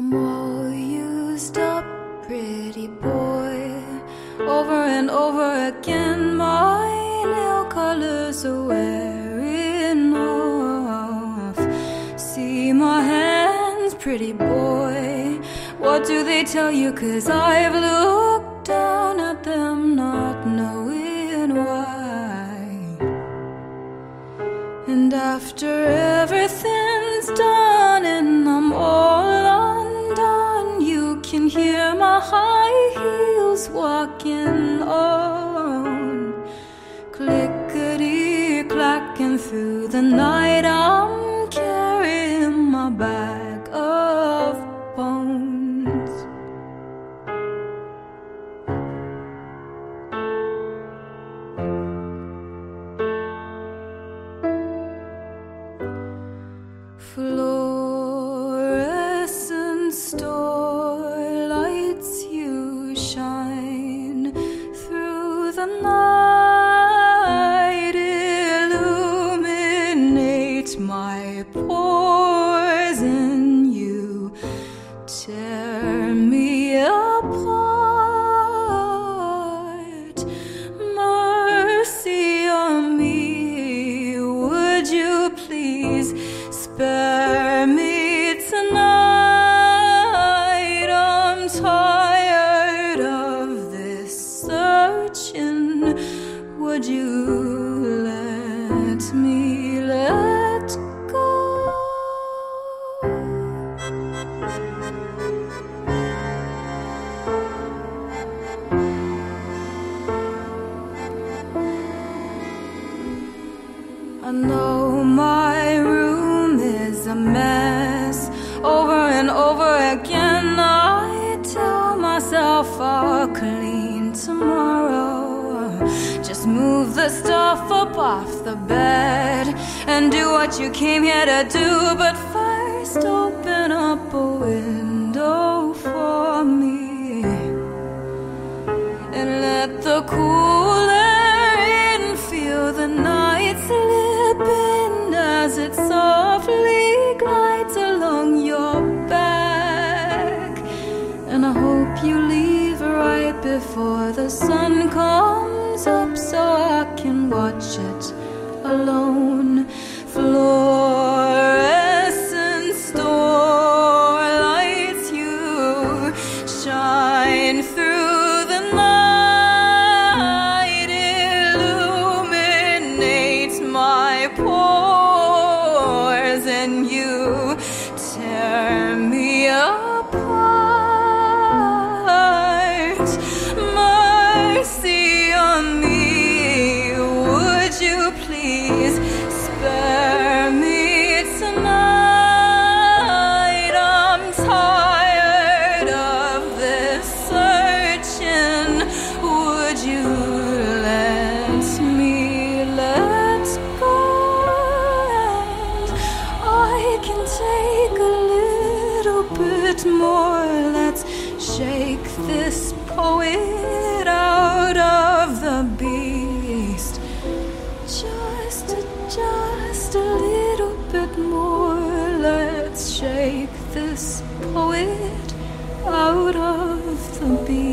I'm all used up, pretty boy. Over and over again, my nail colors are wearing off. See my hands, pretty boy. What do they tell you? Cause I've looked down at them, not knowing why. And after walking on. Clickety clacking through the night, I'm carrying my bag of bones. Fluorescent night, illuminate my pores, and you tear me apart. Mercy on me, would you please spare let me let go? I know my room is a mess. Over and over again, I tell myself I'll clean tomorrow. Just move the stuff up off the bed and do what you came here to do. But first, open up a window for me and let the cool before the sun comes up so I can watch it alone. Fluorescent more. Let's shake this poet out of the beast. Just, just a little bit more. Let's shake this poet out of the beast.